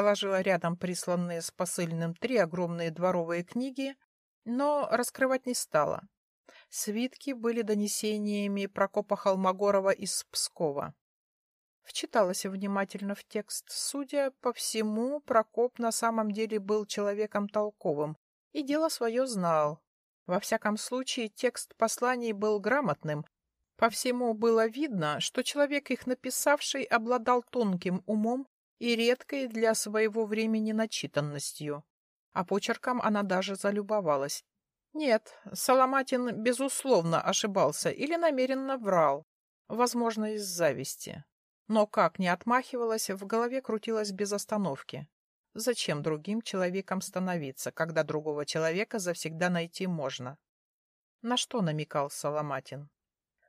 положила рядом присланные с посыльным три огромные дворовые книги, но раскрывать не стала. Свитки были донесениями Прокопа Холмогорова из Пскова. Вчиталась внимательно в текст. Судя по всему, Прокоп на самом деле был человеком толковым и дело свое знал. Во всяком случае, текст посланий был грамотным. По всему было видно, что человек, их написавший, обладал тонким умом и редкой для своего времени начитанностью. А почерком она даже залюбовалась. Нет, Соломатин, безусловно, ошибался или намеренно врал, возможно, из зависти. Но как не отмахивалась, в голове крутилась без остановки. Зачем другим человеком становиться, когда другого человека завсегда найти можно? На что намекал Соломатин?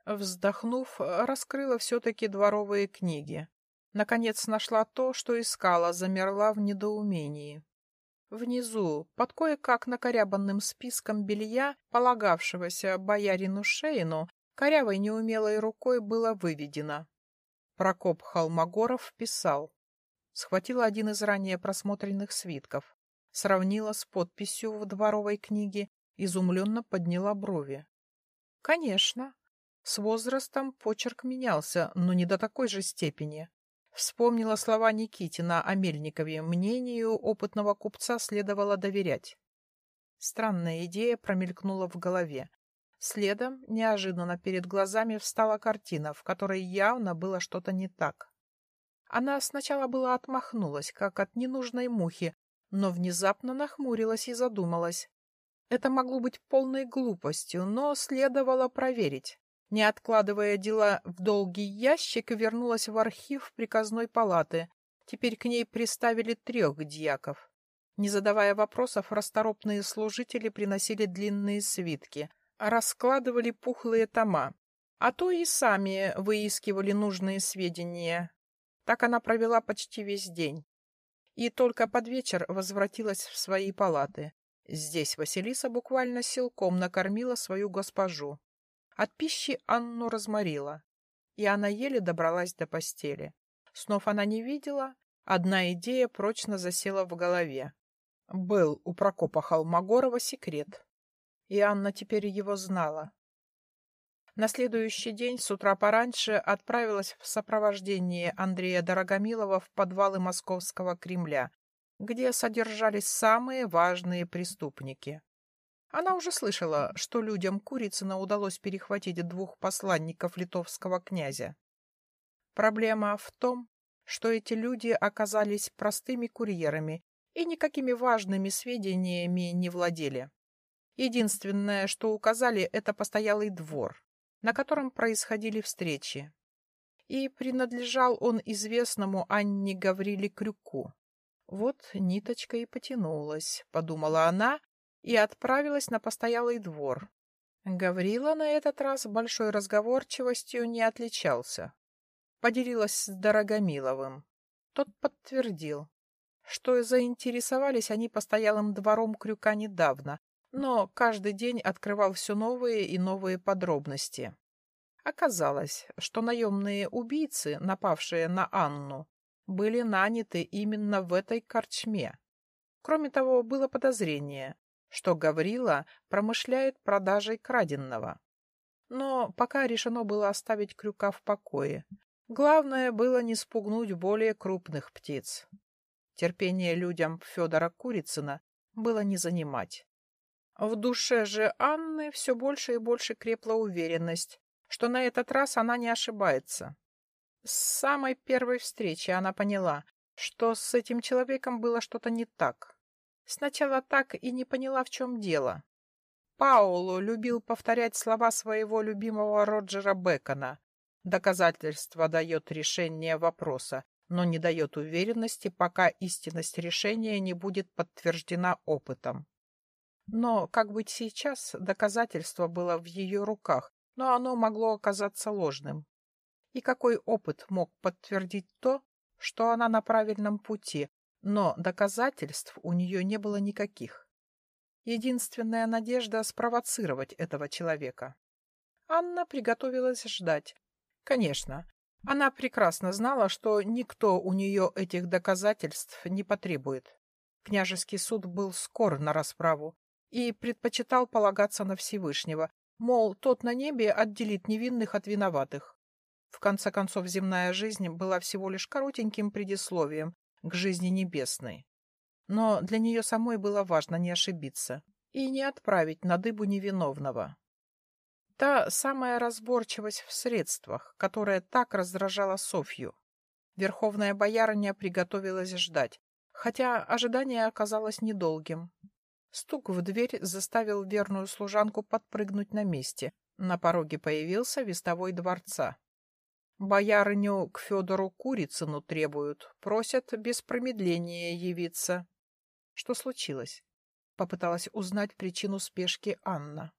Вздохнув, раскрыла все-таки дворовые книги. Наконец нашла то, что искала, замерла в недоумении. Внизу, под кое-как накорябанным списком белья, полагавшегося боярину Шейну, корявой неумелой рукой было выведено. Прокоп Холмогоров писал схватила один из ранее просмотренных свитков, сравнила с подписью в дворовой книге, изумленно подняла брови. Конечно, с возрастом почерк менялся, но не до такой же степени. Вспомнила слова Никитина о Мельникове. Мнению опытного купца следовало доверять. Странная идея промелькнула в голове. Следом, неожиданно перед глазами встала картина, в которой явно было что-то не так. Она сначала была отмахнулась, как от ненужной мухи, но внезапно нахмурилась и задумалась. Это могло быть полной глупостью, но следовало проверить. Не откладывая дела в долгий ящик, вернулась в архив приказной палаты. Теперь к ней приставили трех дьяков. Не задавая вопросов, расторопные служители приносили длинные свитки, раскладывали пухлые тома, а то и сами выискивали нужные сведения, так она провела почти весь день. И только под вечер возвратилась в свои палаты. Здесь Василиса буквально силком накормила свою госпожу. От пищи Анну разморила, и она еле добралась до постели. Снов она не видела, одна идея прочно засела в голове. Был у Прокопа Холмогорова секрет, и Анна теперь его знала. На следующий день с утра пораньше отправилась в сопровождении Андрея Дорогомилова в подвалы Московского Кремля, где содержались самые важные преступники. Она уже слышала, что людям Курицына удалось перехватить двух посланников литовского князя. Проблема в том, что эти люди оказались простыми курьерами и никакими важными сведениями не владели. Единственное, что указали, это постоялый двор на котором происходили встречи. И принадлежал он известному Анне Гавриле Крюку. Вот ниточка и потянулась, подумала она, и отправилась на постоялый двор. Гаврила на этот раз большой разговорчивостью не отличался. Поделилась с Дорогомиловым. Тот подтвердил, что заинтересовались они постоялым двором Крюка недавно, но каждый день открывал все новые и новые подробности. Оказалось, что наемные убийцы, напавшие на Анну, были наняты именно в этой корчме. Кроме того, было подозрение, что Гаврила промышляет продажей краденного. Но пока решено было оставить крюка в покое. Главное было не спугнуть более крупных птиц. Терпение людям Федора Курицына было не занимать. В душе же Анны все больше и больше крепла уверенность, что на этот раз она не ошибается. С самой первой встречи она поняла, что с этим человеком было что-то не так. Сначала так и не поняла, в чем дело. Паулу любил повторять слова своего любимого Роджера Бекона. Доказательство дает решение вопроса, но не дает уверенности, пока истинность решения не будет подтверждена опытом. Но, как быть сейчас, доказательство было в ее руках, но оно могло оказаться ложным. И какой опыт мог подтвердить то, что она на правильном пути, но доказательств у нее не было никаких. Единственная надежда — спровоцировать этого человека. Анна приготовилась ждать. Конечно, Она прекрасно знала, что никто у нее этих доказательств не потребует. Княжеский суд был скор на расправу и предпочитал полагаться на Всевышнего, мол, тот на небе отделит невинных от виноватых. В конце концов, земная жизнь была всего лишь коротеньким предисловием к жизни небесной. Но для нее самой было важно не ошибиться и не отправить на дыбу невиновного. Та самая разборчивость в средствах, которая так раздражала Софью. Верховная боярыня приготовилась ждать, хотя ожидание оказалось недолгим. Стук в дверь заставил верную служанку подпрыгнуть на месте. На пороге появился вестовой дворца. Боярыню к Федору Курицыну требуют, просят без промедления явиться. Что случилось? Попыталась узнать причину спешки Анна.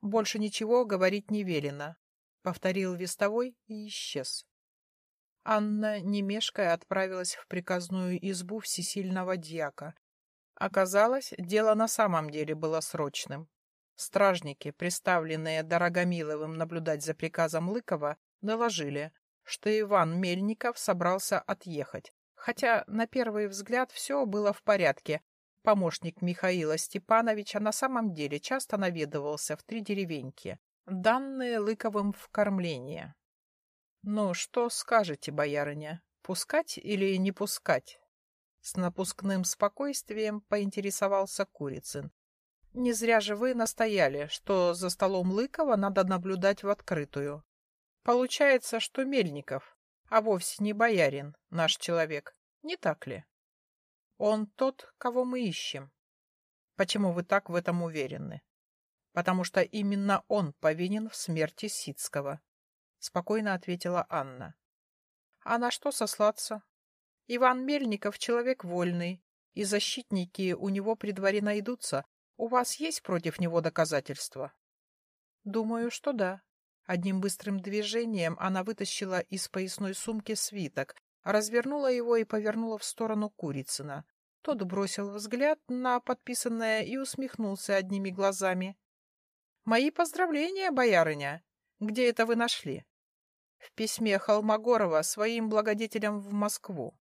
Больше ничего говорить не велено. Повторил вестовой и исчез. Анна, не мешкая, отправилась в приказную избу всесильного дьяка. Оказалось, дело на самом деле было срочным. Стражники, приставленные Дорогомиловым наблюдать за приказом Лыкова, доложили, что Иван Мельников собрался отъехать. Хотя на первый взгляд все было в порядке, Помощник Михаила Степановича на самом деле часто наведывался в три деревеньки, данные Лыковым в кормление. «Ну, что скажете, боярыня, пускать или не пускать?» С напускным спокойствием поинтересовался Курицын. «Не зря же вы настояли, что за столом Лыкова надо наблюдать в открытую. Получается, что Мельников, а вовсе не боярин, наш человек, не так ли?» Он тот, кого мы ищем. Почему вы так в этом уверены? Потому что именно он повинен в смерти Сицкого, спокойно ответила Анна. А на что сослаться? Иван Мельников человек вольный, и защитники у него при дворе найдутся. У вас есть против него доказательства? Думаю, что да. Одним быстрым движением она вытащила из поясной сумки свиток, развернула его и повернула в сторону Курицына. Тот бросил взгляд на подписанное и усмехнулся одними глазами. — Мои поздравления, боярыня! Где это вы нашли? — В письме Холмогорова своим благодетелям в Москву.